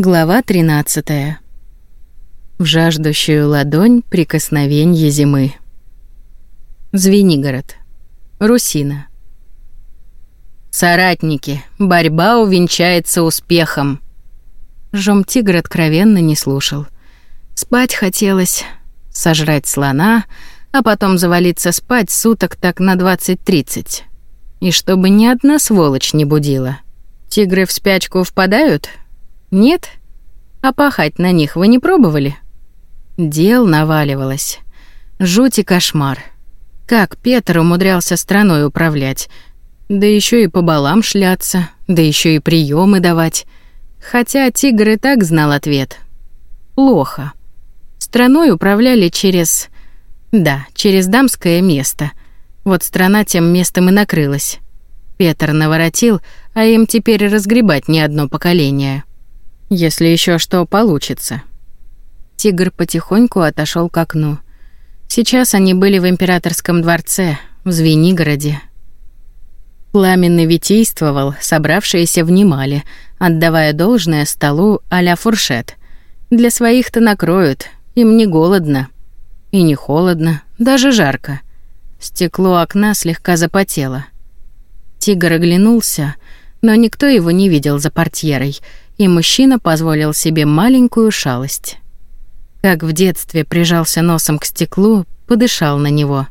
Глава 13. В жаждущую ладонь прикосновенье зимы. Звенигород. Русина. Соратники, борьба увенчается успехом. Жом тигр откровенно не слушал. Спать хотелось, сожрать слона, а потом завалиться спать суток так на 20-30. И чтобы ни одна сволочь не будила. Тигры в спячку впадают — нет? А пахать на них вы не пробовали? Дел наваливалось. Жуть и кошмар. Как Петр умудрялся страной управлять? Да еще и по балам шляться, да еще и приемы давать. Хотя тигр и так знал ответ. Плохо. Страной управляли через... Да, через дамское место. Вот страна тем местом и накрылась. Петр наворотил, а им теперь разгребать не одно поколение если еще что получится. Тигр потихоньку отошел к окну. Сейчас они были в императорском дворце, в Звенигороде. Пламенный витийствовал, собравшиеся внимали, отдавая должное столу а-ля фуршет. Для своих-то накроют, им не голодно. И не холодно, даже жарко. Стекло окна слегка запотело. Тигр оглянулся, но никто его не видел за портьерой — и мужчина позволил себе маленькую шалость. Как в детстве прижался носом к стеклу, подышал на него.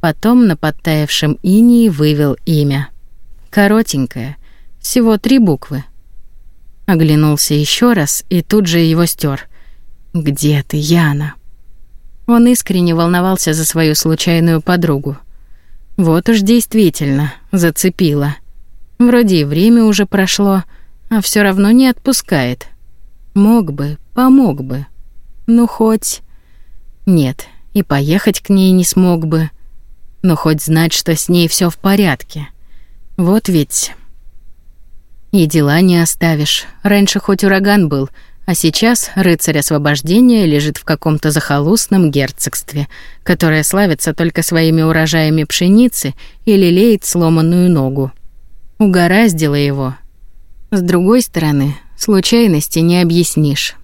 Потом на подтаявшем инии вывел имя. Коротенькое, всего три буквы. Оглянулся еще раз и тут же его стер. «Где ты, Яна?» Он искренне волновался за свою случайную подругу. Вот уж действительно, зацепило. Вроде и время уже прошло, а все равно не отпускает. Мог бы, помог бы. Ну, хоть... Нет, и поехать к ней не смог бы. Но хоть знать, что с ней все в порядке. Вот ведь... И дела не оставишь. Раньше хоть ураган был, а сейчас рыцарь освобождения лежит в каком-то захолустном герцогстве, которое славится только своими урожаями пшеницы и лелеет сломанную ногу. Угораздило его, с другой стороны, случайности не объяснишь.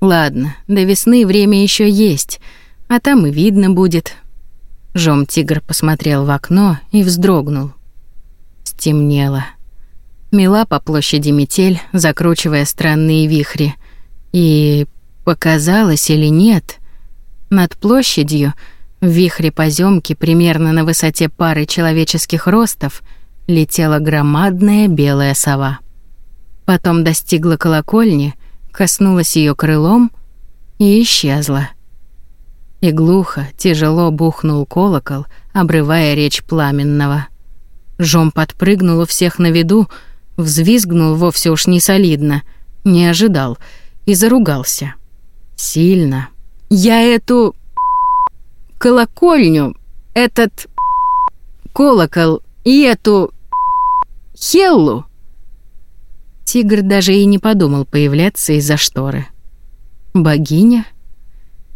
Ладно, до весны время еще есть, а там и видно будет. Жом тигр посмотрел в окно и вздрогнул. Стемнело. Мела по площади метель, закручивая странные вихри. И показалось или нет, над площадью, в вихре поземки примерно на высоте пары человеческих ростов, летела громадная белая сова потом достигла колокольни, коснулась ее крылом и исчезла. И глухо, тяжело бухнул колокол, обрывая речь пламенного. Жом подпрыгнул у всех на виду, взвизгнул вовсе уж не солидно, не ожидал и заругался. Сильно. «Я эту... колокольню, этот... колокол и эту... Хеллу Тигр даже и не подумал появляться из-за шторы. Богиня?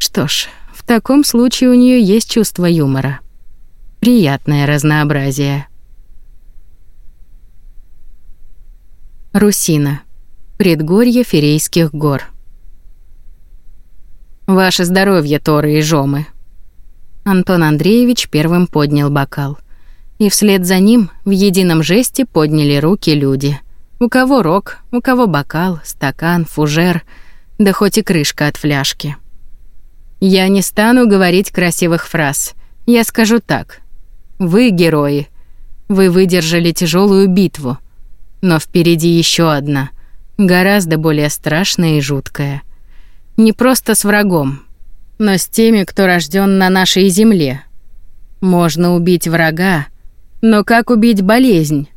Что ж, в таком случае у нее есть чувство юмора. Приятное разнообразие. Русина. Предгорье Ферейских гор. Ваше здоровье, Торы и Жомы. Антон Андреевич первым поднял бокал. И вслед за ним в едином жесте подняли руки люди. У кого рог, у кого бокал, стакан, фужер, да хоть и крышка от фляжки. Я не стану говорить красивых фраз. Я скажу так. Вы герои. Вы выдержали тяжелую битву. Но впереди еще одна, гораздо более страшная и жуткая. Не просто с врагом, но с теми, кто рожден на нашей земле. Можно убить врага, но как убить болезнь?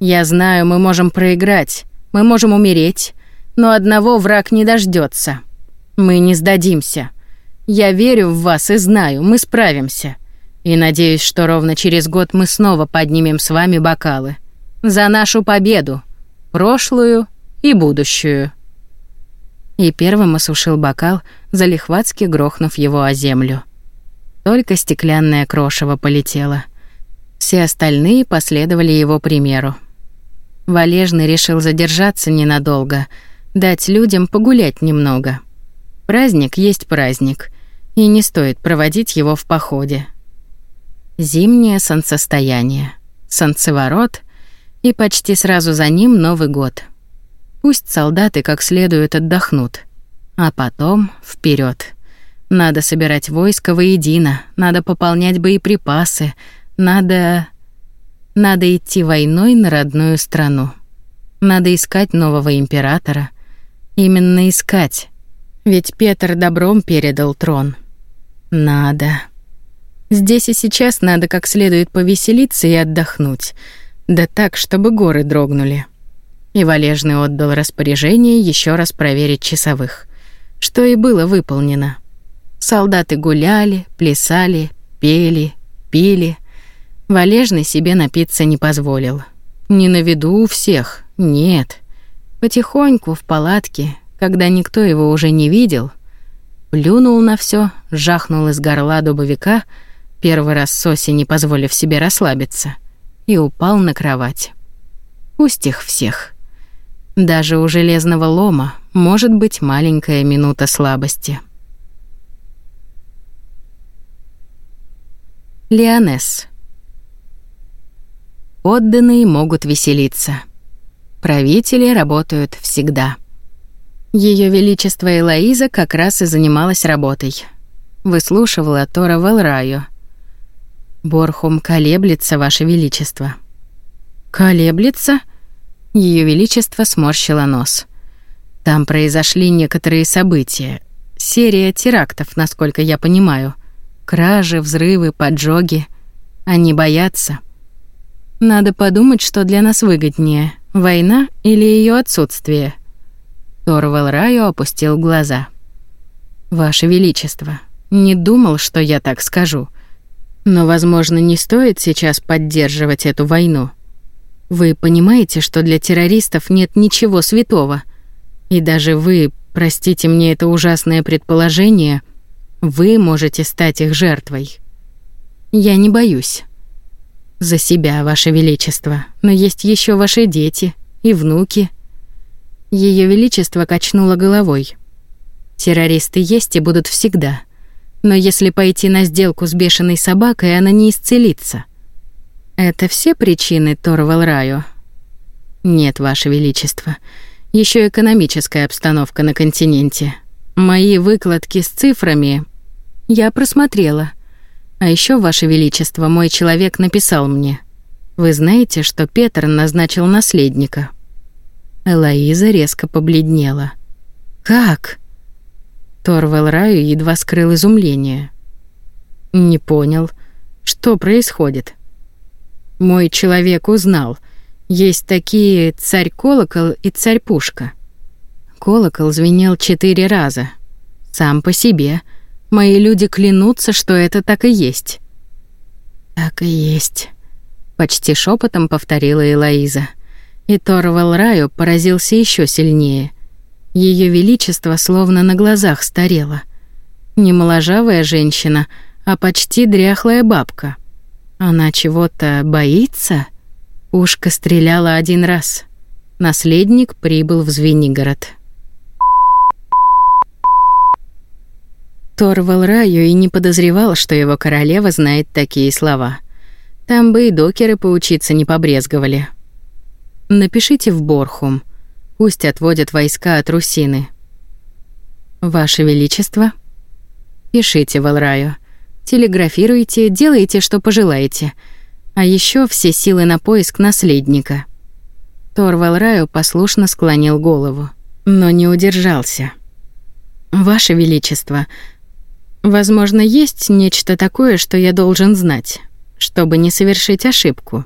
Я знаю, мы можем проиграть, мы можем умереть, но одного враг не дождется. Мы не сдадимся. Я верю в вас и знаю, мы справимся. И надеюсь, что ровно через год мы снова поднимем с вами бокалы. За нашу победу, прошлую и будущую. И первым осушил бокал, залихватски грохнув его о землю. Только стеклянное крошево полетело. Все остальные последовали его примеру. Валежный решил задержаться ненадолго, Дать людям погулять немного. Праздник есть праздник, и не стоит проводить его в походе. Зимнее солнцестояние, солнцеворот, и почти сразу за ним Новый год. Пусть солдаты как следует отдохнут, а потом вперед. Надо собирать войско воедино, надо пополнять боеприпасы, надо... Надо идти войной на родную страну. Надо искать нового императора. Именно искать. Ведь Петр добром передал трон. Надо. Здесь и сейчас надо как следует повеселиться и отдохнуть. Да так, чтобы горы дрогнули. И Валежный отдал распоряжение еще раз проверить часовых. Что и было выполнено. Солдаты гуляли, плясали, пели, пили — Валежный себе напиться не позволил. Не на виду у всех, нет. Потихоньку в палатке, когда никто его уже не видел, плюнул на все, жахнул из горла дубовика, первый раз Соси не позволив себе расслабиться, и упал на кровать. Пусть их всех. Даже у железного лома может быть маленькая минута слабости. Лионесс Подданные могут веселиться. Правители работают всегда. Ее величество Элоиза как раз и занималась работой. Выслушивала Тора Велраю. «Борхум колеблется, ваше величество». «Колеблется?» Ее величество сморщило нос. «Там произошли некоторые события. Серия терактов, насколько я понимаю. Кражи, взрывы, поджоги. Они боятся». Надо подумать, что для нас выгоднее — война или ее отсутствие. Торвал Раю опустил глаза. «Ваше Величество, не думал, что я так скажу. Но, возможно, не стоит сейчас поддерживать эту войну. Вы понимаете, что для террористов нет ничего святого. И даже вы, простите мне это ужасное предположение, вы можете стать их жертвой. Я не боюсь. За себя, ваше величество, но есть еще ваши дети и внуки. Ее величество качнуло головой. Террористы есть и будут всегда. Но если пойти на сделку с бешеной собакой, она не исцелится. Это все причины Торвал Раю? Нет, ваше величество. Еще экономическая обстановка на континенте. Мои выкладки с цифрами я просмотрела. А еще, Ваше Величество, мой человек написал мне. Вы знаете, что Петр назначил наследника?» Элоиза резко побледнела. «Как?» Торвел Раю едва скрыл изумление. «Не понял. Что происходит?» «Мой человек узнал. Есть такие царь-колокол и царь-пушка». Колокол звенел четыре раза. Сам по себе — Мои люди клянутся, что это так и есть. Так и есть, почти шепотом повторила Элоиза. И Торвал Раю поразился еще сильнее. Ее величество словно на глазах старело. Не моложавая женщина, а почти дряхлая бабка. Она чего-то боится? Ушко стреляло один раз. Наследник прибыл в Звенигород. Торвал Раю и не подозревал, что его королева знает такие слова. Там бы и докеры поучиться не побрезговали. Напишите в Борхум. Пусть отводят войска от Русины. Ваше величество, пишите Валраю. Телеграфируйте, делайте, что пожелаете. А еще все силы на поиск наследника. Торвал Раю послушно склонил голову, но не удержался. Ваше величество, Возможно, есть нечто такое, что я должен знать, чтобы не совершить ошибку.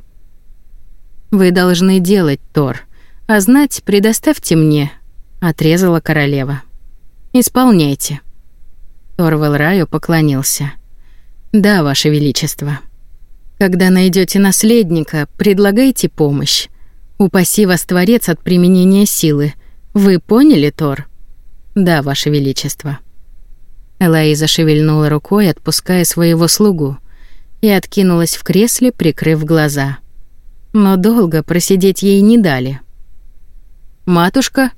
Вы должны делать, Тор, а знать предоставьте мне, отрезала королева. Исполняйте. Торвал Раю поклонился. Да, ваше величество. Когда найдете наследника, предлагайте помощь. Упаси вас Творец от применения силы. Вы поняли, Тор? Да, ваше величество. Элоиза шевельнула рукой, отпуская своего слугу, и откинулась в кресле, прикрыв глаза. Но долго просидеть ей не дали. «Матушка?»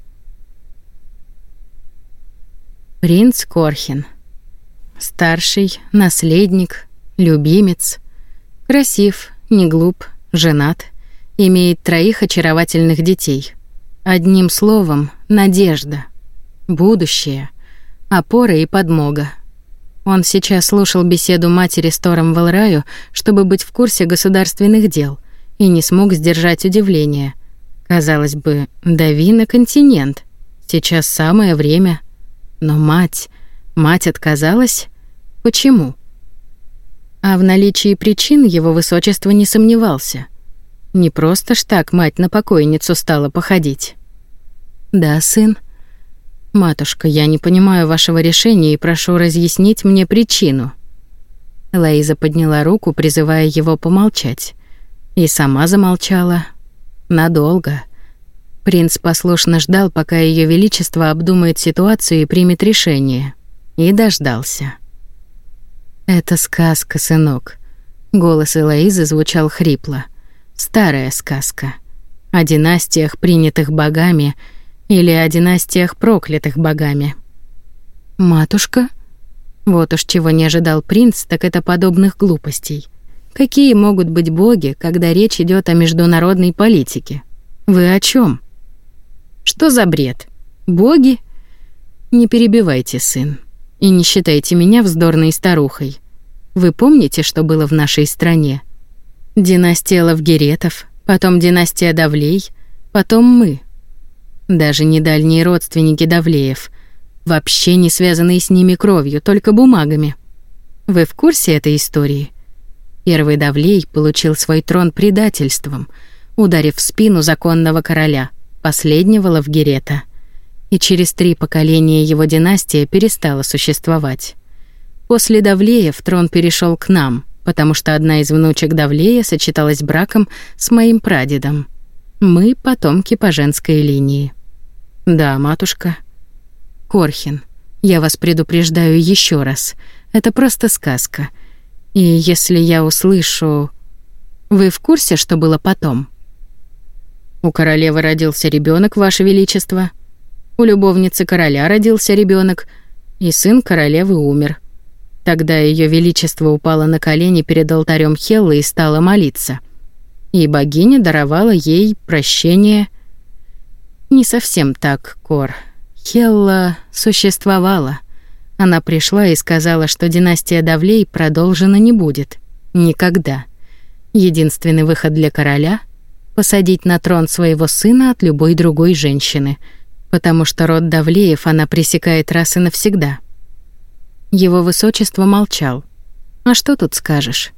Принц Корхин. Старший, наследник, любимец. Красив, не глуп, женат. Имеет троих очаровательных детей. Одним словом, надежда. Будущее. Опора и подмога. Он сейчас слушал беседу матери с Тором Валраю, чтобы быть в курсе государственных дел, и не смог сдержать удивление. Казалось бы, дави на континент. Сейчас самое время. Но мать... Мать отказалась? Почему? А в наличии причин его высочество не сомневался. Не просто ж так мать на покойницу стала походить. «Да, сын», «Матушка, я не понимаю вашего решения и прошу разъяснить мне причину». Лаиза подняла руку, призывая его помолчать. И сама замолчала. Надолго. Принц послушно ждал, пока Ее Величество обдумает ситуацию и примет решение. И дождался. «Это сказка, сынок». Голос Элоизы звучал хрипло. «Старая сказка. О династиях, принятых богами — или о династиях проклятых богами. Матушка? Вот уж чего не ожидал принц, так это подобных глупостей. Какие могут быть боги, когда речь идет о международной политике? Вы о чем? Что за бред? Боги? Не перебивайте, сын. И не считайте меня вздорной старухой. Вы помните, что было в нашей стране? Династия Лавгеретов, потом династия Давлей, потом мы — даже не дальние родственники Давлеев, вообще не связанные с ними кровью, только бумагами. Вы в курсе этой истории? Первый Давлей получил свой трон предательством, ударив в спину законного короля, последнего Лавгерета. И через три поколения его династия перестала существовать. После Давлеев трон перешел к нам, потому что одна из внучек Давлея сочеталась браком с моим прадедом — мы потомки по женской линии. Да, матушка. Корхин, я вас предупреждаю еще раз. Это просто сказка. И если я услышу... Вы в курсе, что было потом? У королевы родился ребенок, ваше величество. У любовницы короля родился ребенок, и сын королевы умер. Тогда ее величество упало на колени перед алтарем Хеллы и стало молиться — и богиня даровала ей прощение. Не совсем так, Кор. Хелла существовала. Она пришла и сказала, что династия Давлей продолжена не будет. Никогда. Единственный выход для короля — посадить на трон своего сына от любой другой женщины, потому что род Давлеев она пресекает раз и навсегда. Его высочество молчал. «А что тут скажешь?»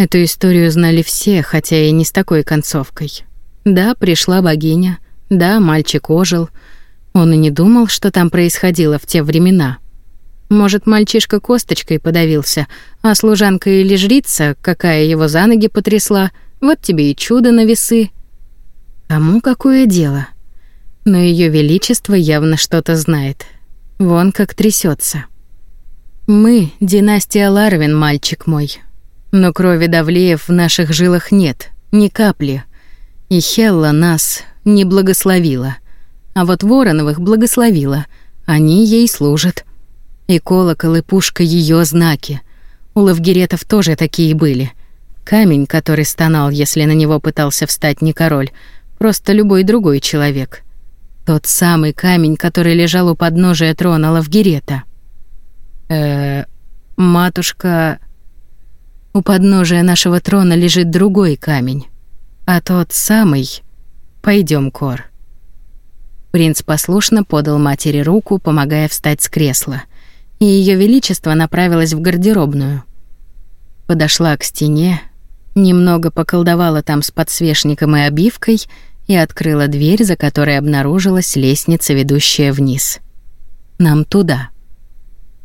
Эту историю знали все, хотя и не с такой концовкой. Да, пришла богиня, да, мальчик ожил. Он и не думал, что там происходило в те времена. Может, мальчишка косточкой подавился, а служанка или жрица, какая его за ноги потрясла, вот тебе и чудо на весы. Кому какое дело? Но ее величество явно что-то знает. Вон как трясется. Мы — династия Ларвин, мальчик мой. Но крови Давлеев в наших жилах нет, ни капли. И Хелла нас не благословила. А вот Вороновых благословила. Они ей служат. И колокол, и пушка ее знаки. У Лавгеретов тоже такие были. Камень, который стонал, если на него пытался встать не король, просто любой другой человек. Тот самый камень, который лежал у подножия трона Лавгерета. Э, матушка у подножия нашего трона лежит другой камень, а тот самый... Пойдем, Кор». Принц послушно подал матери руку, помогая встать с кресла, и Ее Величество направилось в гардеробную. Подошла к стене, немного поколдовала там с подсвечником и обивкой и открыла дверь, за которой обнаружилась лестница, ведущая вниз. «Нам туда».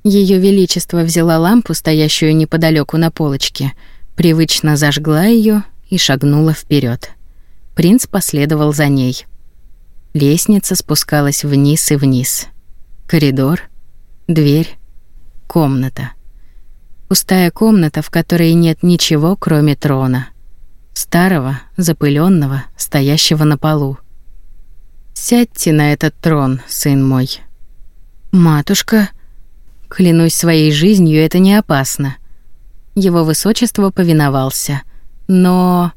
Ее величество взяла лампу, стоящую неподалеку на полочке, привычно зажгла ее и шагнула вперед. Принц последовал за ней. Лестница спускалась вниз и вниз. Коридор, дверь, комната. Пустая комната, в которой нет ничего, кроме трона. Старого, запыленного, стоящего на полу. «Сядьте на этот трон, сын мой». «Матушка», Клянусь своей жизнью, это не опасно. Его высочество повиновался, но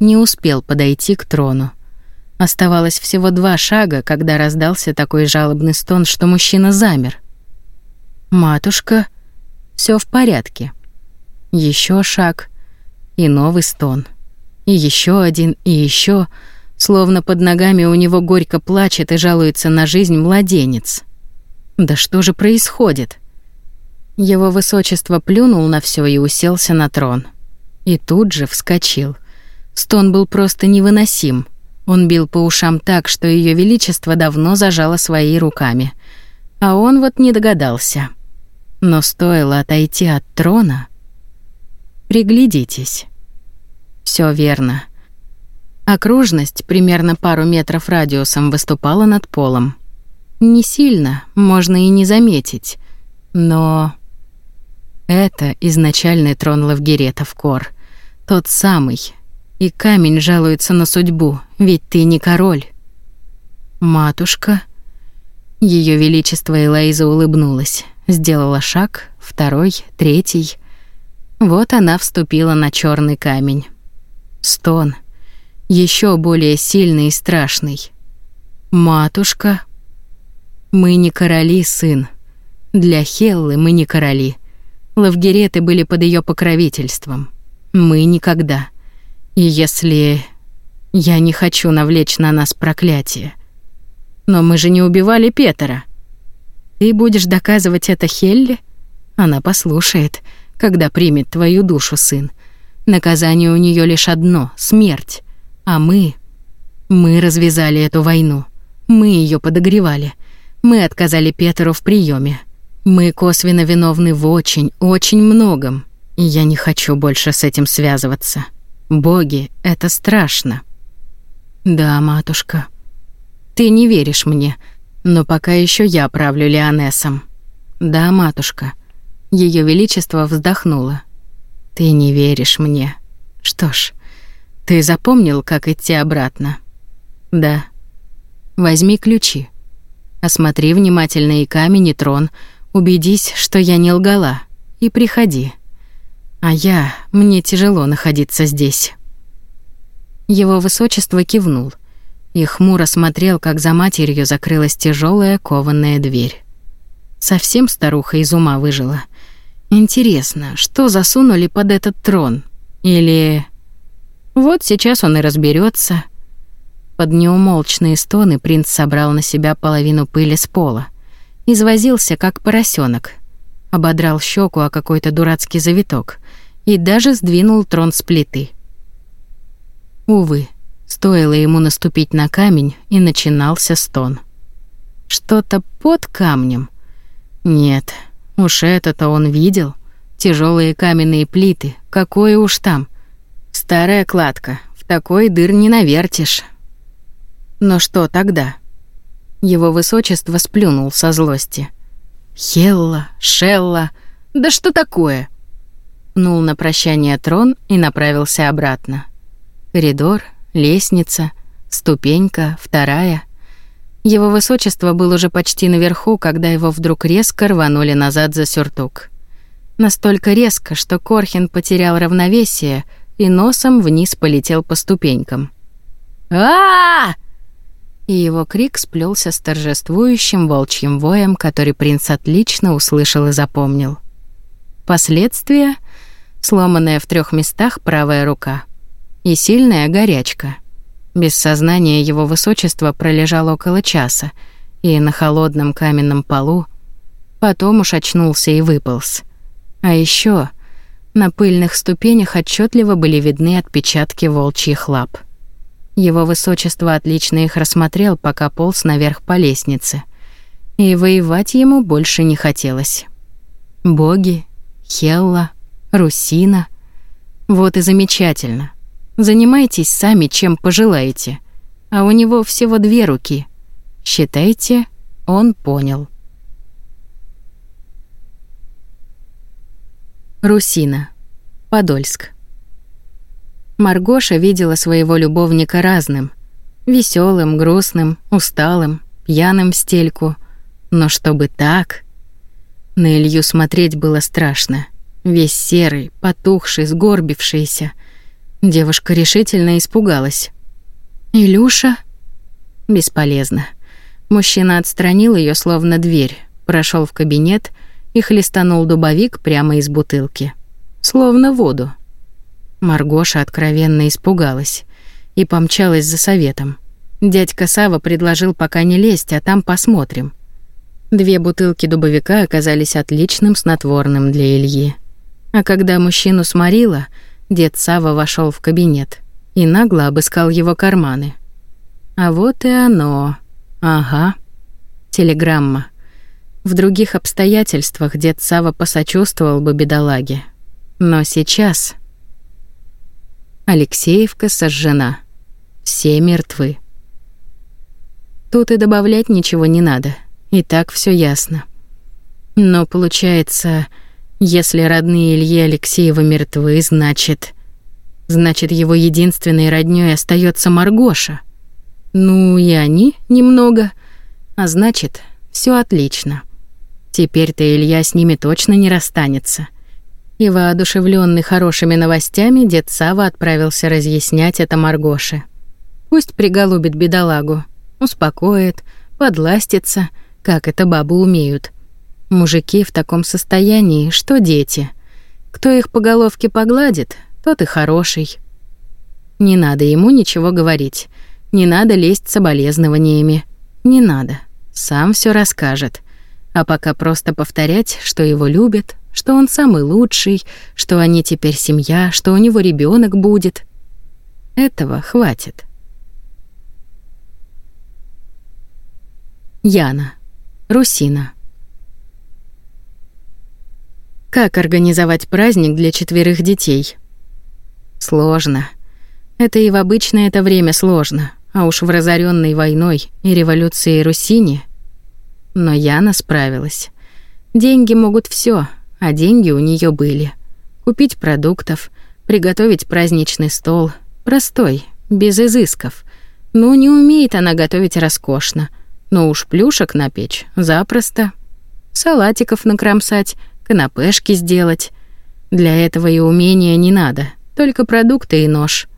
не успел подойти к трону. Оставалось всего два шага, когда раздался такой жалобный стон, что мужчина замер. «Матушка, все в порядке». Еще шаг и новый стон. И еще один, и еще, словно под ногами у него горько плачет и жалуется на жизнь младенец. Да что же происходит? Его высочество плюнул на все и уселся на трон. И тут же вскочил. Стон был просто невыносим. Он бил по ушам так, что ее величество давно зажало свои руками. А он вот не догадался. Но стоило отойти от трона... Приглядитесь. Все верно. Окружность, примерно пару метров радиусом, выступала над полом. Не сильно, можно и не заметить. Но... Это изначальный трон Лавгерета Кор. Тот самый. И камень жалуется на судьбу, ведь ты не король. Матушка... Ее величество Элайза улыбнулась, сделала шаг, второй, третий. Вот она вступила на черный камень. Стон. еще более сильный и страшный. «Матушка...» «Мы не короли, сын. Для Хеллы мы не короли. Лавгереты были под ее покровительством. Мы никогда. И если... Я не хочу навлечь на нас проклятие. Но мы же не убивали Петера. Ты будешь доказывать это Хелле? Она послушает, когда примет твою душу, сын. Наказание у нее лишь одно — смерть. А мы... Мы развязали эту войну. Мы ее подогревали. Мы отказали Петеру в приеме. Мы косвенно виновны в очень, очень многом. И я не хочу больше с этим связываться. Боги, это страшно. Да, матушка. Ты не веришь мне, но пока еще я правлю Леонесом. Да, матушка. Ее величество вздохнуло. Ты не веришь мне. Что ж, ты запомнил, как идти обратно? Да. Возьми ключи. Осмотри внимательно и камень, и трон. Убедись, что я не лгала. И приходи. А я... Мне тяжело находиться здесь. Его высочество кивнул и хмуро смотрел, как за матерью закрылась тяжелая кованая дверь. Совсем старуха из ума выжила — Интересно, что засунули под этот трон? Или... Вот сейчас он и разберется. Под неумолчные стоны принц собрал на себя половину пыли с пола. Извозился, как поросенок, Ободрал щеку о какой-то дурацкий завиток и даже сдвинул трон с плиты. Увы, стоило ему наступить на камень, и начинался стон. Что-то под камнем? Нет, Уж это-то он видел. Тяжелые каменные плиты, какое уж там. Старая кладка, в такой дыр не навертишь. Но что тогда? Его высочество сплюнул со злости. Хелла, Шелла, да что такое? Пнул на прощание трон и направился обратно. Коридор, лестница, ступенька, вторая — его высочество был уже почти наверху, когда его вдруг резко рванули назад за сюртук. Настолько резко, что Корхин потерял равновесие и носом вниз полетел по ступенькам. а, И его крик сплелся с торжествующим волчьим воем, который принц отлично услышал и запомнил. Последствия — сломанная в трех местах правая рука и сильная горячка — без сознания его высочество пролежал около часа, и на холодном каменном полу потом уж очнулся и выполз. А еще на пыльных ступенях отчетливо были видны отпечатки волчьих лап. Его высочество отлично их рассмотрел, пока полз наверх по лестнице. И воевать ему больше не хотелось. Боги, Хелла, Русина. Вот и замечательно. Занимайтесь сами, чем пожелаете. А у него всего две руки. Считайте, он понял. Русина. Подольск. Маргоша видела своего любовника разным. веселым, грустным, усталым, пьяным в стельку. Но чтобы так... На Илью смотреть было страшно. Весь серый, потухший, сгорбившийся. Девушка решительно испугалась. «Илюша?» Бесполезно. Мужчина отстранил ее, словно дверь, прошел в кабинет и хлестанул дубовик прямо из бутылки. Словно воду. Маргоша откровенно испугалась и помчалась за советом. Дядька Сава предложил пока не лезть, а там посмотрим. Две бутылки дубовика оказались отличным снотворным для Ильи. А когда мужчину сморило, дед Сава вошел в кабинет и нагло обыскал его карманы. А вот и оно. Ага. Телеграмма. В других обстоятельствах дед Сава посочувствовал бы бедолаге. Но сейчас... Алексеевка сожжена. Все мертвы. Тут и добавлять ничего не надо. И так все ясно. Но получается, если родные Ильи Алексеева мертвы, значит... Значит, его единственной роднёй остается Маргоша. Ну и они немного. А значит, все отлично. Теперь-то Илья с ними точно не расстанется. И воодушевленный хорошими новостями, дед Сава отправился разъяснять это Маргоше. Пусть приголубит бедолагу, успокоит, подластится, как это бабы умеют. Мужики в таком состоянии, что дети. Кто их по головке погладит, тот и хороший. Не надо ему ничего говорить. Не надо лезть соболезнованиями. Не надо. Сам все расскажет. А пока просто повторять, что его любят, что он самый лучший, что они теперь семья, что у него ребенок будет. Этого хватит. Яна. Русина. Как организовать праздник для четверых детей? Сложно. Это и в обычное это время сложно, а уж в разоренной войной и революцией Русине. Но Яна справилась. Деньги могут все, а деньги у нее были. Купить продуктов, приготовить праздничный стол. Простой, без изысков. Ну, не умеет она готовить роскошно. Но уж плюшек напечь запросто салатиков накромсать, канапешки сделать. Для этого и умения не надо, только продукты и нож.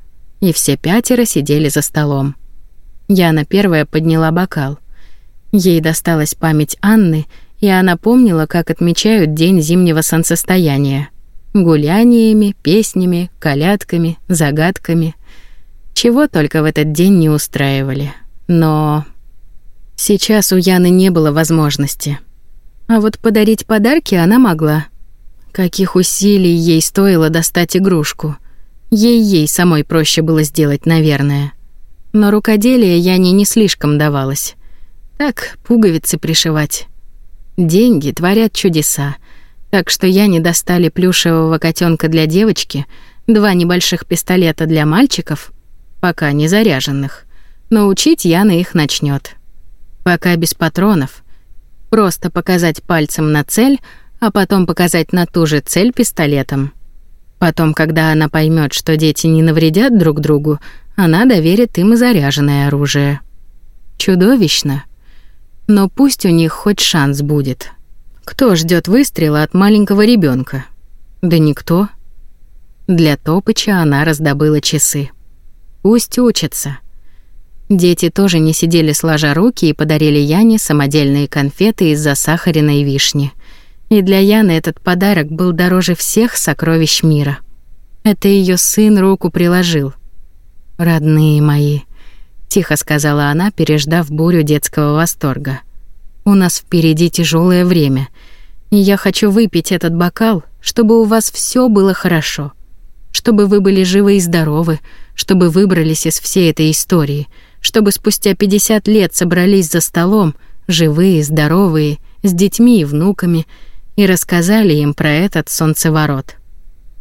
И все пятеро сидели за столом. Яна первая подняла бокал. Ей досталась память Анны, и она помнила, как отмечают день зимнего солнцестояния. Гуляниями, песнями, колядками, загадками. Чего только в этот день не устраивали. Но сейчас у Яны не было возможности. А вот подарить подарки она могла. Каких усилий ей стоило достать игрушку. Ей-ей самой проще было сделать, наверное. Но рукоделие Яне не слишком давалось. Так, пуговицы пришивать. Деньги творят чудеса. Так что я не достали плюшевого котенка для девочки, два небольших пистолета для мальчиков, пока не заряженных. Но учить Яна их начнет. Пока без патронов — Просто показать пальцем на цель, а потом показать на ту же цель пистолетом. Потом, когда она поймет, что дети не навредят друг другу, она доверит им и заряженное оружие. Чудовищно. Но пусть у них хоть шанс будет. Кто ждет выстрела от маленького ребенка? Да никто. Для Топыча она раздобыла часы. Пусть учатся. Дети тоже не сидели сложа руки и подарили Яне самодельные конфеты из засахаренной вишни. И для Яны этот подарок был дороже всех сокровищ мира. Это ее сын руку приложил. «Родные мои», — тихо сказала она, переждав бурю детского восторга. «У нас впереди тяжелое время, и я хочу выпить этот бокал, чтобы у вас все было хорошо, чтобы вы были живы и здоровы, чтобы выбрались из всей этой истории — чтобы спустя 50 лет собрались за столом, живые, здоровые, с детьми и внуками, и рассказали им про этот солнцеворот.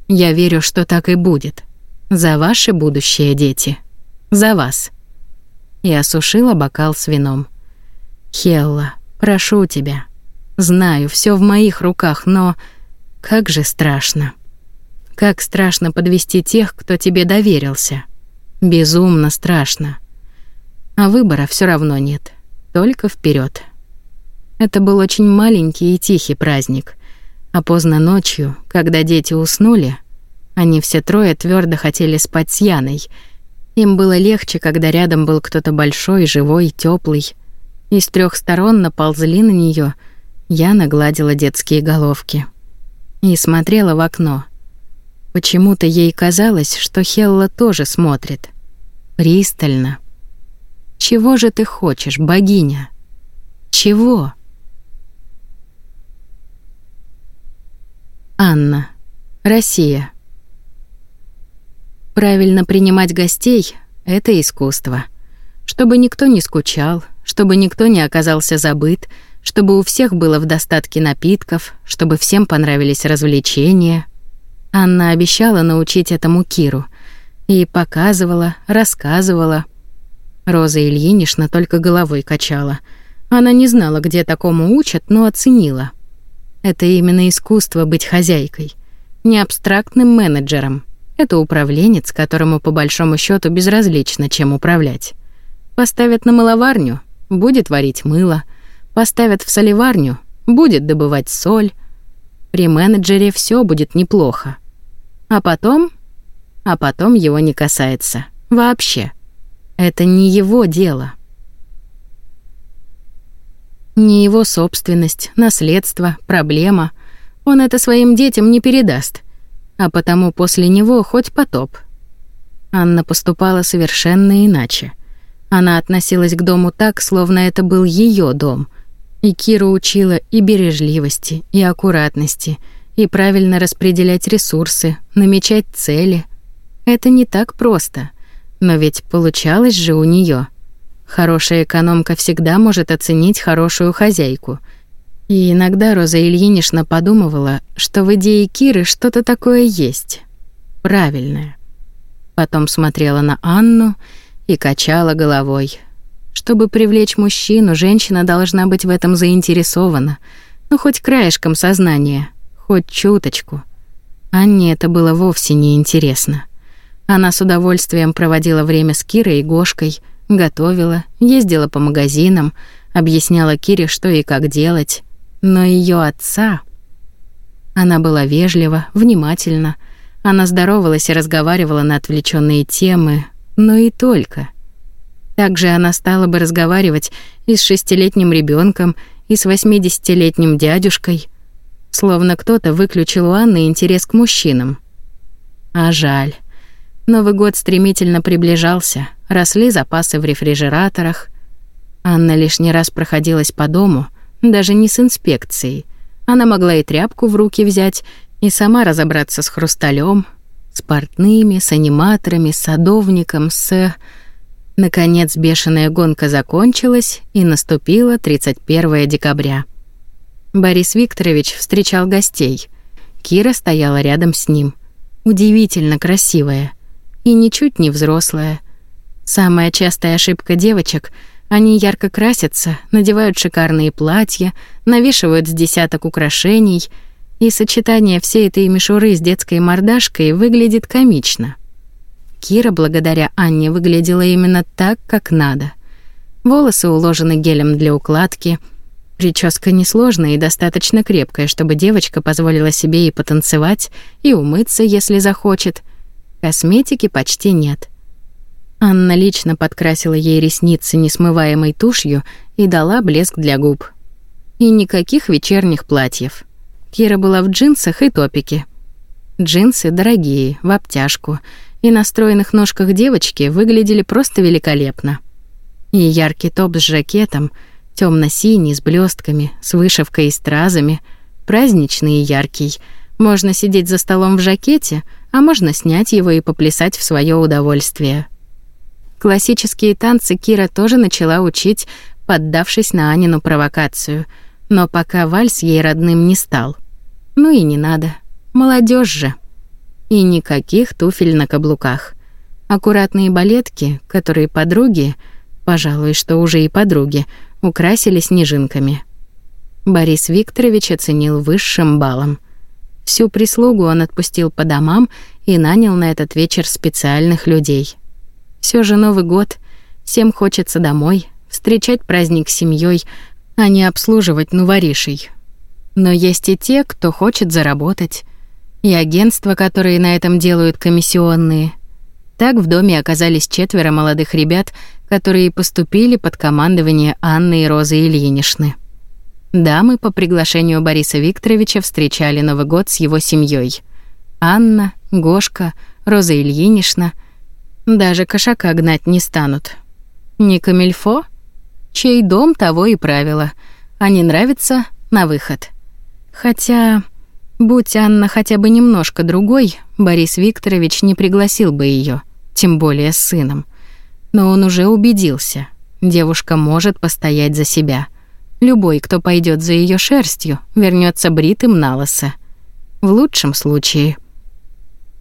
Я верю, что так и будет. За ваше будущее, дети. За вас. И осушила бокал с вином. Хелла, прошу тебя. Знаю, все в моих руках, но как же страшно. Как страшно подвести тех, кто тебе доверился. Безумно страшно. А выбора все равно нет. Только вперед. Это был очень маленький и тихий праздник. А поздно ночью, когда дети уснули, они все трое твердо хотели спать с Яной. Им было легче, когда рядом был кто-то большой, живой, теплый. И с трех сторон наползли на нее. Яна гладила детские головки и смотрела в окно. Почему-то ей казалось, что Хелла тоже смотрит. Пристально. «Чего же ты хочешь, богиня? Чего?» Анна. Россия. Правильно принимать гостей — это искусство. Чтобы никто не скучал, чтобы никто не оказался забыт, чтобы у всех было в достатке напитков, чтобы всем понравились развлечения. Анна обещала научить этому Киру. И показывала, рассказывала. Роза Ильинична только головой качала. Она не знала, где такому учат, но оценила — это именно искусство быть хозяйкой, не абстрактным менеджером. Это управленец, которому по большому счету безразлично, чем управлять. Поставят на мыловарню — будет варить мыло. Поставят в солеварню — будет добывать соль. При менеджере все будет неплохо. А потом... А потом его не касается. Вообще. Это не его дело. Не его собственность, наследство, проблема. Он это своим детям не передаст. А потому после него хоть потоп. Анна поступала совершенно иначе. Она относилась к дому так, словно это был ее дом. И Кира учила и бережливости, и аккуратности, и правильно распределять ресурсы, намечать цели. Это не так просто. Но ведь получалось же у нее. Хорошая экономка всегда может оценить хорошую хозяйку. И иногда Роза Ильинична подумывала, что в идее Киры что-то такое есть. Правильное. Потом смотрела на Анну и качала головой. Чтобы привлечь мужчину, женщина должна быть в этом заинтересована. Ну, хоть краешком сознания, хоть чуточку. Анне это было вовсе не интересно. Она с удовольствием проводила время с Кирой и Гошкой — Готовила, ездила по магазинам, объясняла Кире, что и как делать. Но ее отца... Она была вежлива, внимательна. Она здоровалась и разговаривала на отвлеченные темы, но и только. Также она стала бы разговаривать и с шестилетним ребенком, и с восьмидесятилетним дядюшкой, словно кто-то выключил у Анны интерес к мужчинам. А жаль. Новый год стремительно приближался, росли запасы в рефрижераторах. Анна лишний раз проходилась по дому, даже не с инспекцией. Она могла и тряпку в руки взять, и сама разобраться с хрусталем, с портными, с аниматорами, с садовником, с... Наконец бешеная гонка закончилась, и наступило 31 декабря. Борис Викторович встречал гостей. Кира стояла рядом с ним. Удивительно красивая — и ничуть не взрослая. Самая частая ошибка девочек — они ярко красятся, надевают шикарные платья, навешивают с десяток украшений, и сочетание всей этой мишуры с детской мордашкой выглядит комично. Кира, благодаря Анне, выглядела именно так, как надо. Волосы уложены гелем для укладки, прическа несложная и достаточно крепкая, чтобы девочка позволила себе и потанцевать, и умыться, если захочет — Косметики почти нет. Анна лично подкрасила ей ресницы несмываемой тушью и дала блеск для губ. И никаких вечерних платьев. Кира была в джинсах и топике. Джинсы дорогие, в обтяжку, и на стройных ножках девочки выглядели просто великолепно. И яркий топ с жакетом, темно синий с блестками, с вышивкой и стразами, праздничный и яркий. Можно сидеть за столом в жакете, а можно снять его и поплясать в свое удовольствие. Классические танцы Кира тоже начала учить, поддавшись на Анину провокацию, но пока вальс ей родным не стал. Ну и не надо. Молодежь же. И никаких туфель на каблуках. Аккуратные балетки, которые подруги, пожалуй, что уже и подруги, украсили снежинками. Борис Викторович оценил высшим баллом. Всю прислугу он отпустил по домам и нанял на этот вечер специальных людей. Все же Новый год, всем хочется домой, встречать праздник с семьей, а не обслуживать нуворишей. Но есть и те, кто хочет заработать, и агентства, которые на этом делают комиссионные. Так в доме оказались четверо молодых ребят, которые поступили под командование Анны и Розы Ильиничны. Дамы по приглашению Бориса Викторовича встречали Новый год с его семьей. Анна, Гошка, Роза Ильинична. Даже кошака гнать не станут. Не камильфо? Чей дом, того и правило. А не нравится — на выход. Хотя, будь Анна хотя бы немножко другой, Борис Викторович не пригласил бы ее, тем более с сыном. Но он уже убедился. Девушка может постоять за себя — Любой, кто пойдет за ее шерстью, вернется бритым на лысо. В лучшем случае.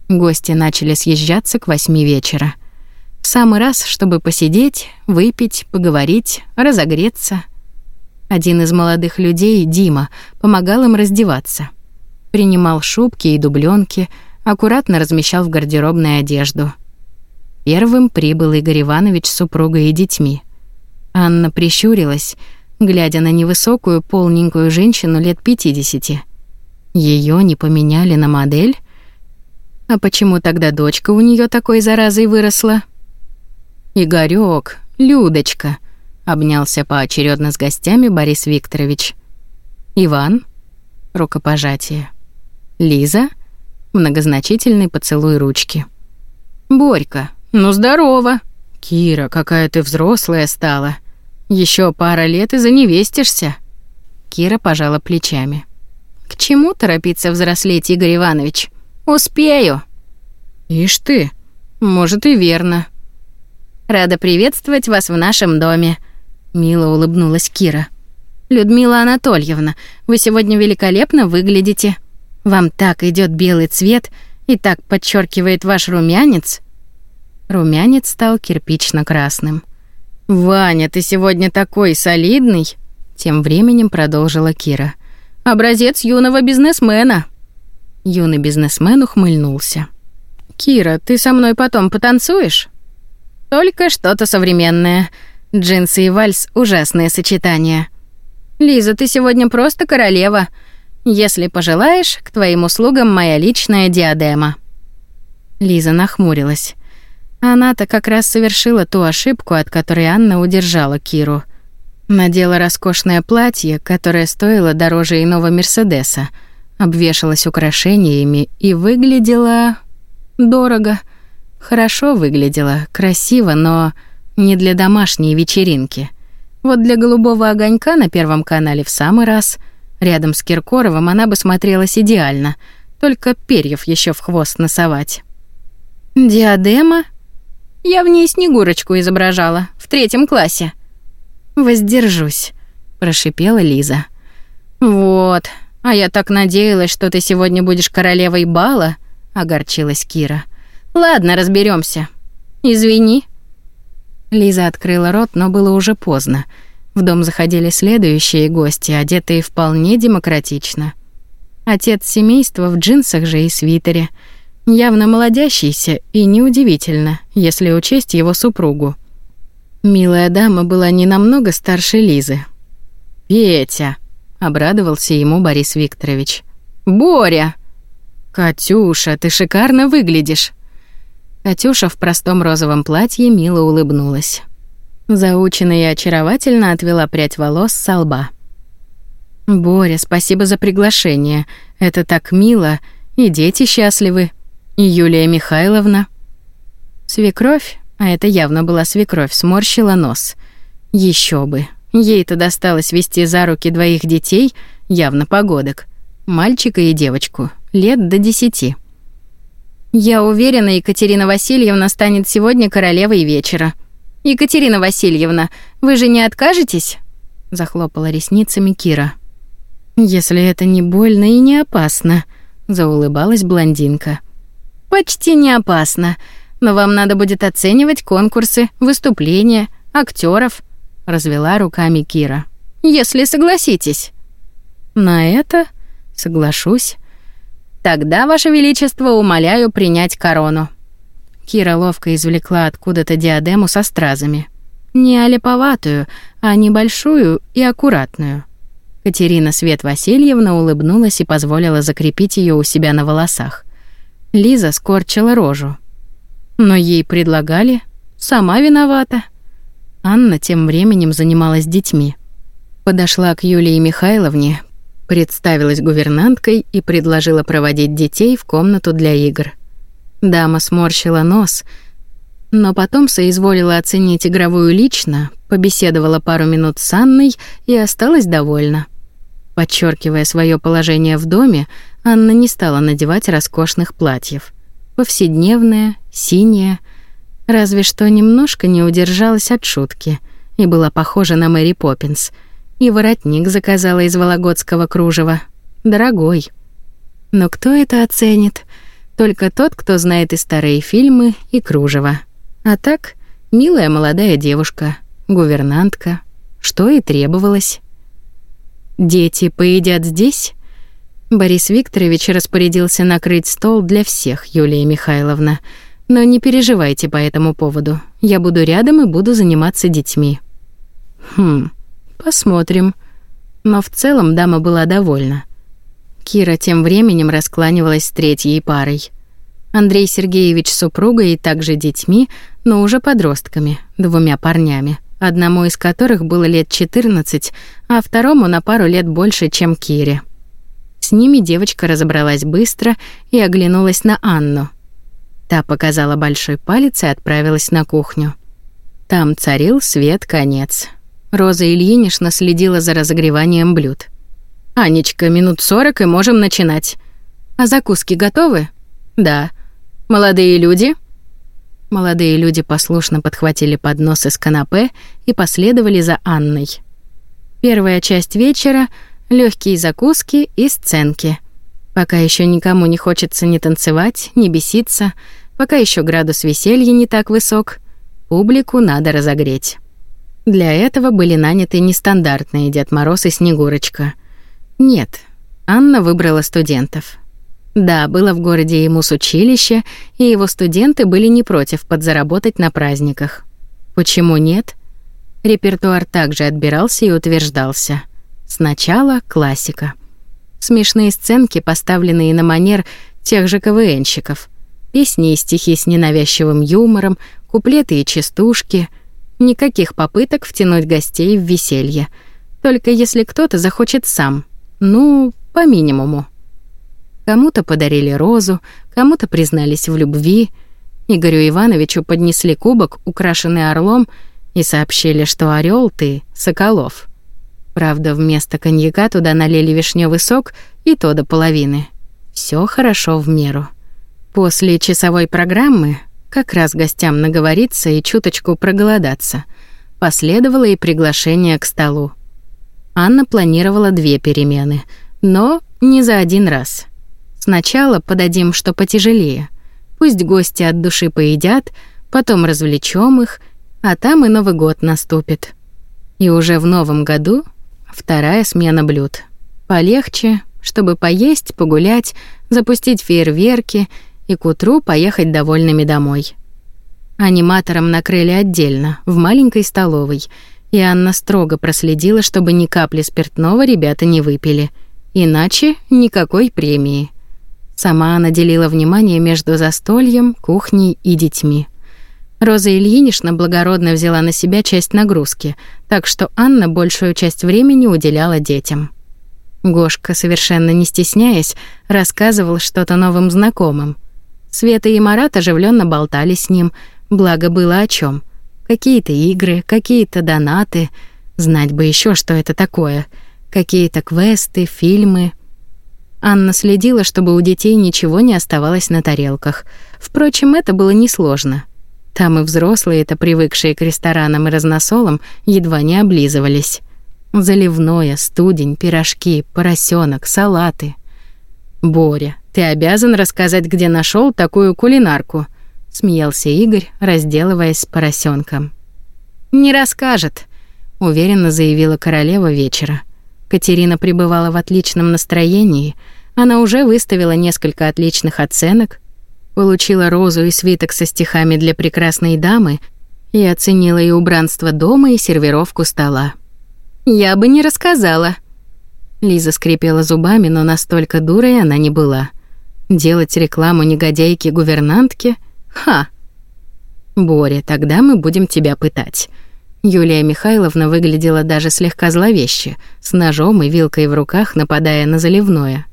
Гости начали съезжаться к восьми вечера. В самый раз, чтобы посидеть, выпить, поговорить, разогреться. Один из молодых людей, Дима, помогал им раздеваться. Принимал шубки и дубленки, аккуратно размещал в гардеробной одежду. Первым прибыл Игорь Иванович с супругой и детьми. Анна прищурилась — глядя на невысокую, полненькую женщину лет 50. Ее не поменяли на модель? А почему тогда дочка у нее такой заразой выросла? Игорёк, Людочка, обнялся поочередно с гостями Борис Викторович. Иван, рукопожатие. Лиза, многозначительный поцелуй ручки. Борька, ну здорово. Кира, какая ты взрослая стала. Еще пара лет и заневестишься. Кира пожала плечами. К чему торопиться взрослеть, Игорь Иванович? Успею. Ишь ты, может и верно. Рада приветствовать вас в нашем доме, мило улыбнулась Кира. Людмила Анатольевна, вы сегодня великолепно выглядите. Вам так идет белый цвет и так подчеркивает ваш румянец. Румянец стал кирпично-красным. «Ваня, ты сегодня такой солидный!» Тем временем продолжила Кира. «Образец юного бизнесмена!» Юный бизнесмен ухмыльнулся. «Кира, ты со мной потом потанцуешь?» «Только что-то современное. Джинсы и вальс — ужасное сочетание. Лиза, ты сегодня просто королева. Если пожелаешь, к твоим услугам моя личная диадема». Лиза нахмурилась. Она-то как раз совершила ту ошибку, от которой Анна удержала Киру. Надела роскошное платье, которое стоило дороже иного Мерседеса, обвешалась украшениями и выглядела дорого. Хорошо выглядела, красиво, но не для домашней вечеринки. Вот для голубого огонька на Первом канале в самый раз. Рядом с Киркоровым она бы смотрелась идеально, только перьев еще в хвост носовать. Диадема я в ней Снегурочку изображала в третьем классе. Воздержусь, прошипела Лиза. Вот. А я так надеялась, что ты сегодня будешь королевой бала, огорчилась Кира. Ладно, разберемся. Извини. Лиза открыла рот, но было уже поздно. В дом заходили следующие гости, одетые вполне демократично. Отец семейства в джинсах же и свитере — явно молодящийся, и неудивительно, если учесть его супругу. Милая дама была не намного старше Лизы. «Петя!» — обрадовался ему Борис Викторович. «Боря!» «Катюша, ты шикарно выглядишь!» Катюша в простом розовом платье мило улыбнулась. Заученно и очаровательно отвела прядь волос со лба. «Боря, спасибо за приглашение. Это так мило, и дети счастливы. Юлия Михайловна. Свекровь, а это явно была свекровь, сморщила нос. Еще бы. Ей-то досталось вести за руки двоих детей, явно погодок. Мальчика и девочку, лет до десяти. Я уверена, Екатерина Васильевна станет сегодня королевой вечера. Екатерина Васильевна, вы же не откажетесь? захлопала ресницами Кира. Если это не больно и не опасно, заулыбалась блондинка. Почти не опасно, но вам надо будет оценивать конкурсы, выступления, актеров, развела руками Кира. Если согласитесь. На это соглашусь. Тогда, ваше величество, умоляю принять корону. Кира ловко извлекла откуда-то диадему со стразами. Не олеповатую, а небольшую и аккуратную. Катерина Свет Васильевна улыбнулась и позволила закрепить ее у себя на волосах. Лиза скорчила рожу. Но ей предлагали, сама виновата. Анна тем временем занималась детьми. Подошла к Юлии Михайловне, представилась гувернанткой и предложила проводить детей в комнату для игр. Дама сморщила нос, но потом соизволила оценить игровую лично, побеседовала пару минут с Анной и осталась довольна. Подчеркивая свое положение в доме, Анна не стала надевать роскошных платьев. Повседневное, синее, разве что немножко не удержалась от шутки и была похожа на Мэри Поппинс. И воротник заказала из вологодского кружева. Дорогой. Но кто это оценит? Только тот, кто знает и старые фильмы, и кружево. А так, милая молодая девушка, гувернантка, что и требовалось. Дети поедят здесь? Борис Викторович распорядился накрыть стол для всех, Юлия Михайловна. Но не переживайте по этому поводу. Я буду рядом и буду заниматься детьми. Хм. Посмотрим. Но в целом дама была довольна. Кира тем временем раскланивалась с третьей парой. Андрей Сергеевич с супругой и также детьми, но уже подростками, двумя парнями, одному из которых было лет 14, а второму на пару лет больше, чем Кире. С ними девочка разобралась быстро и оглянулась на Анну. Та показала большой палец и отправилась на кухню. Там царил свет конец. Роза Ильинична следила за разогреванием блюд. «Анечка, минут сорок, и можем начинать. А закуски готовы?» «Да». «Молодые люди?» Молодые люди послушно подхватили поднос из канапе и последовали за Анной. Первая часть вечера — легкие закуски и сценки. Пока еще никому не хочется ни танцевать, ни беситься, пока еще градус веселья не так высок, публику надо разогреть. Для этого были наняты нестандартные Дед Мороз и Снегурочка. Нет, Анна выбрала студентов — да, было в городе ему с училище, и его студенты были не против подзаработать на праздниках. Почему нет? Репертуар также отбирался и утверждался. Сначала классика. Смешные сценки, поставленные на манер тех же КВНщиков. Песни и стихи с ненавязчивым юмором, куплеты и частушки. Никаких попыток втянуть гостей в веселье. Только если кто-то захочет сам. Ну, по минимуму. Кому-то подарили розу, кому-то признались в любви. Игорю Ивановичу поднесли кубок, украшенный орлом, и сообщили, что орел ты Соколов. Правда, вместо коньяка туда налили вишневый сок, и то до половины. Все хорошо в меру. После часовой программы, как раз гостям наговориться и чуточку проголодаться, последовало и приглашение к столу. Анна планировала две перемены, но не за один раз — Сначала подадим что потяжелее. Пусть гости от души поедят, потом развлечем их, а там и Новый год наступит. И уже в новом году вторая смена блюд. Полегче, чтобы поесть, погулять, запустить фейерверки и к утру поехать довольными домой. Аниматорам накрыли отдельно, в маленькой столовой, и Анна строго проследила, чтобы ни капли спиртного ребята не выпили, иначе никакой премии. Сама она делила внимание между застольем, кухней и детьми. Роза Ильинична благородно взяла на себя часть нагрузки, так что Анна большую часть времени уделяла детям. Гошка, совершенно не стесняясь, рассказывал что-то новым знакомым. Света и Марат оживленно болтали с ним, благо было о чем. Какие-то игры, какие-то донаты, знать бы еще, что это такое, какие-то квесты, фильмы — Анна следила, чтобы у детей ничего не оставалось на тарелках. Впрочем, это было несложно. Там и взрослые-то, привыкшие к ресторанам и разносолам, едва не облизывались. Заливное, студень, пирожки, поросенок, салаты. «Боря, ты обязан рассказать, где нашел такую кулинарку», — смеялся Игорь, разделываясь с поросенком. «Не расскажет», — уверенно заявила королева вечера. Катерина пребывала в отличном настроении — она уже выставила несколько отличных оценок, получила розу и свиток со стихами для прекрасной дамы и оценила и убранство дома, и сервировку стола. «Я бы не рассказала». Лиза скрипела зубами, но настолько дурой она не была. Делать рекламу негодяйке-гувернантке? Ха! Боря, тогда мы будем тебя пытать. Юлия Михайловна выглядела даже слегка зловеще, с ножом и вилкой в руках, нападая на заливное.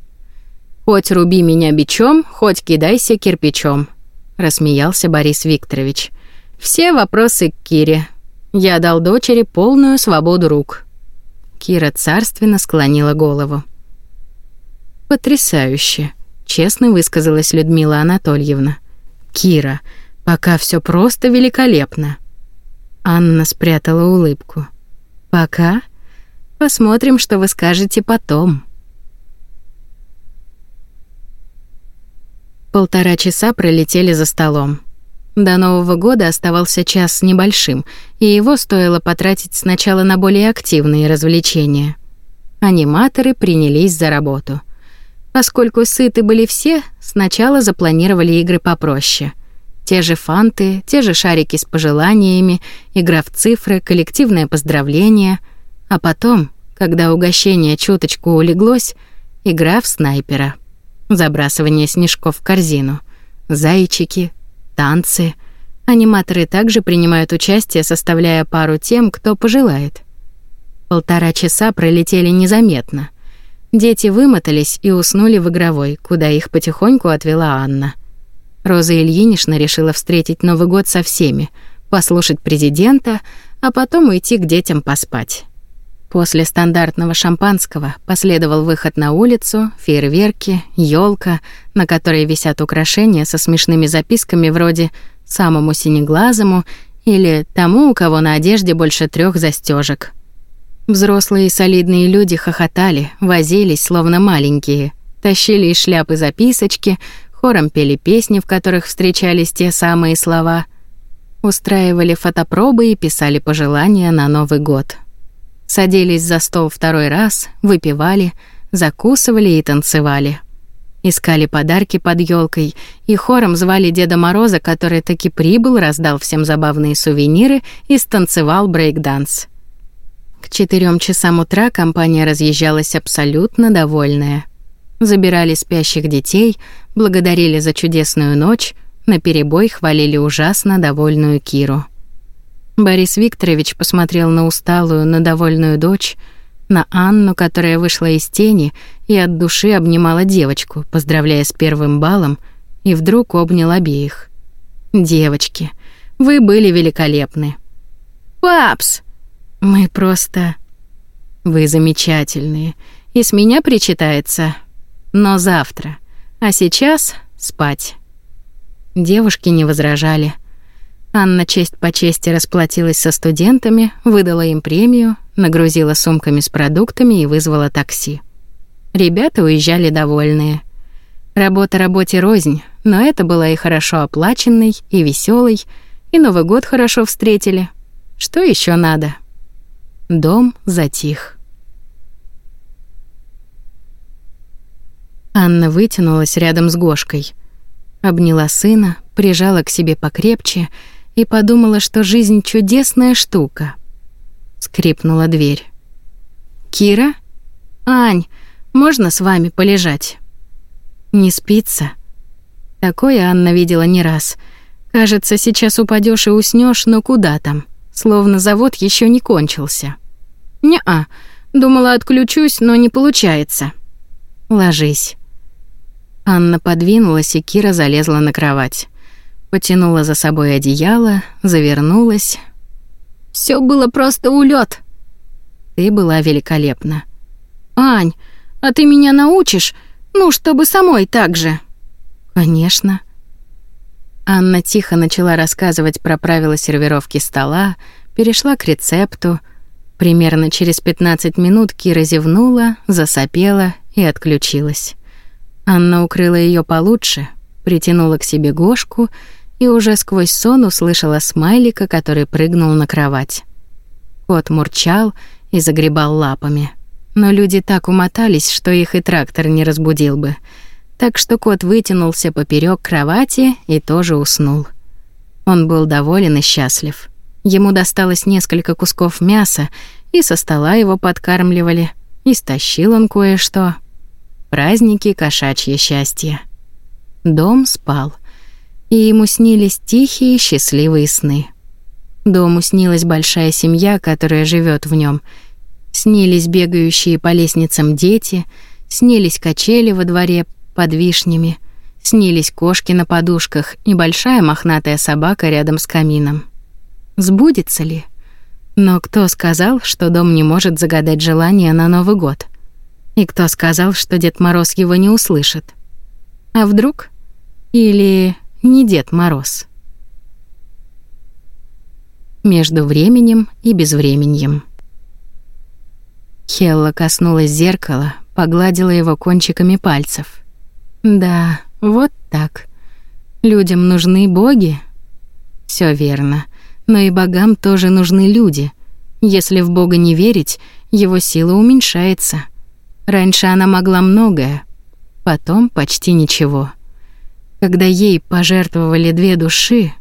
«Хоть руби меня бичом, хоть кидайся кирпичом», — рассмеялся Борис Викторович. «Все вопросы к Кире. Я дал дочери полную свободу рук». Кира царственно склонила голову. «Потрясающе», — честно высказалась Людмила Анатольевна. «Кира, пока все просто великолепно». Анна спрятала улыбку. «Пока? Посмотрим, что вы скажете потом». Полтора часа пролетели за столом. До Нового года оставался час с небольшим, и его стоило потратить сначала на более активные развлечения. Аниматоры принялись за работу. Поскольку сыты были все, сначала запланировали игры попроще. Те же фанты, те же шарики с пожеланиями, игра в цифры, коллективное поздравление. А потом, когда угощение чуточку улеглось, игра в снайпера. Забрасывание снежков в корзину. Зайчики, танцы. Аниматоры также принимают участие, составляя пару тем, кто пожелает. Полтора часа пролетели незаметно. Дети вымотались и уснули в игровой, куда их потихоньку отвела Анна. Роза Ильинична решила встретить Новый год со всеми, послушать президента, а потом уйти к детям поспать. После стандартного шампанского последовал выход на улицу, фейерверки, елка, на которой висят украшения со смешными записками вроде «самому синеглазому» или «тому, у кого на одежде больше трех застежек. Взрослые и солидные люди хохотали, возились, словно маленькие, тащили из шляпы записочки, хором пели песни, в которых встречались те самые слова, устраивали фотопробы и писали пожелания на Новый год садились за стол второй раз, выпивали, закусывали и танцевали. Искали подарки под елкой и хором звали Деда Мороза, который таки прибыл, раздал всем забавные сувениры и станцевал брейк-данс. К четырем часам утра компания разъезжалась абсолютно довольная. Забирали спящих детей, благодарили за чудесную ночь, наперебой хвалили ужасно довольную Киру. Борис Викторович посмотрел на усталую, на довольную дочь, на Анну, которая вышла из тени и от души обнимала девочку, поздравляя с первым балом, и вдруг обнял обеих. «Девочки, вы были великолепны». «Папс!» «Мы просто...» «Вы замечательные, и с меня причитается. Но завтра. А сейчас спать». Девушки не возражали. Анна честь по чести расплатилась со студентами, выдала им премию, нагрузила сумками с продуктами и вызвала такси. Ребята уезжали довольные. Работа работе рознь, но это была и хорошо оплаченной, и веселой, и Новый год хорошо встретили. Что еще надо? Дом затих. Анна вытянулась рядом с Гошкой. Обняла сына, прижала к себе покрепче — и подумала, что жизнь чудесная штука. Скрипнула дверь. «Кира? Ань, можно с вами полежать?» «Не спится?» Такое Анна видела не раз. Кажется, сейчас упадешь и уснешь, но куда там? Словно завод еще не кончился. «Не-а, думала, отключусь, но не получается». «Ложись». Анна подвинулась, и Кира залезла на кровать потянула за собой одеяло, завернулась. Все было просто улет. Ты была великолепна. Ань, а ты меня научишь? Ну, чтобы самой так же. Конечно. Анна тихо начала рассказывать про правила сервировки стола, перешла к рецепту. Примерно через 15 минут Кира зевнула, засопела и отключилась. Анна укрыла ее получше, притянула к себе Гошку и уже сквозь сон услышала смайлика, который прыгнул на кровать. Кот мурчал и загребал лапами. Но люди так умотались, что их и трактор не разбудил бы. Так что кот вытянулся поперек кровати и тоже уснул. Он был доволен и счастлив. Ему досталось несколько кусков мяса, и со стола его подкармливали, и стащил он кое-что. Праздники кошачье счастье. Дом спал, и ему снились тихие счастливые сны. Дому снилась большая семья, которая живет в нем. Снились бегающие по лестницам дети, снились качели во дворе под вишнями, снились кошки на подушках и большая мохнатая собака рядом с камином. Сбудется ли? Но кто сказал, что дом не может загадать желание на Новый год? И кто сказал, что Дед Мороз его не услышит? А вдруг? Или не Дед Мороз? Между временем и безвременьем. Хелла коснулась зеркала, погладила его кончиками пальцев. Да, вот так. Людям нужны боги. Все верно но и богам тоже нужны люди. Если в бога не верить, его сила уменьшается. Раньше она могла многое, потом почти ничего. Когда ей пожертвовали две души,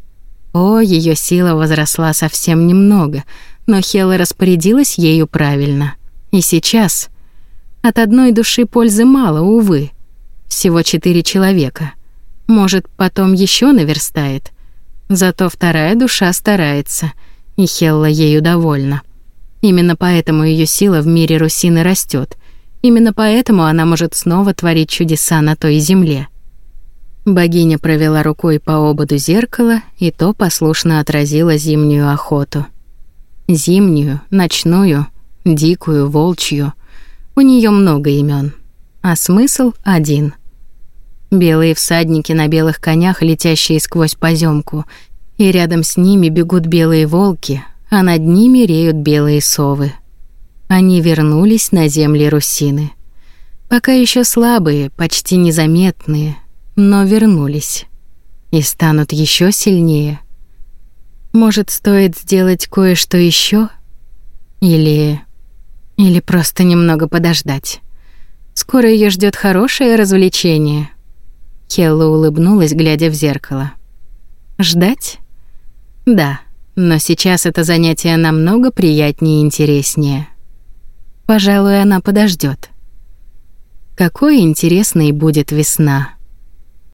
о, ее сила возросла совсем немного, но Хела распорядилась ею правильно. И сейчас от одной души пользы мало, увы. Всего четыре человека. Может, потом еще наверстает — Зато вторая душа старается, и Хелла ею довольна. Именно поэтому ее сила в мире Русины растет. Именно поэтому она может снова творить чудеса на той земле. Богиня провела рукой по ободу зеркала, и то послушно отразило зимнюю охоту. Зимнюю, ночную, дикую, волчью. У нее много имен, а смысл один — Белые всадники на белых конях, летящие сквозь поземку, и рядом с ними бегут белые волки, а над ними реют белые совы. Они вернулись на земли Русины. Пока еще слабые, почти незаметные, но вернулись. И станут еще сильнее. Может, стоит сделать кое-что еще? Или... Или просто немного подождать? Скоро ее ждет хорошее развлечение — Хелла улыбнулась, глядя в зеркало. Ждать? Да, но сейчас это занятие намного приятнее и интереснее. Пожалуй, она подождет. Какой интересной будет весна.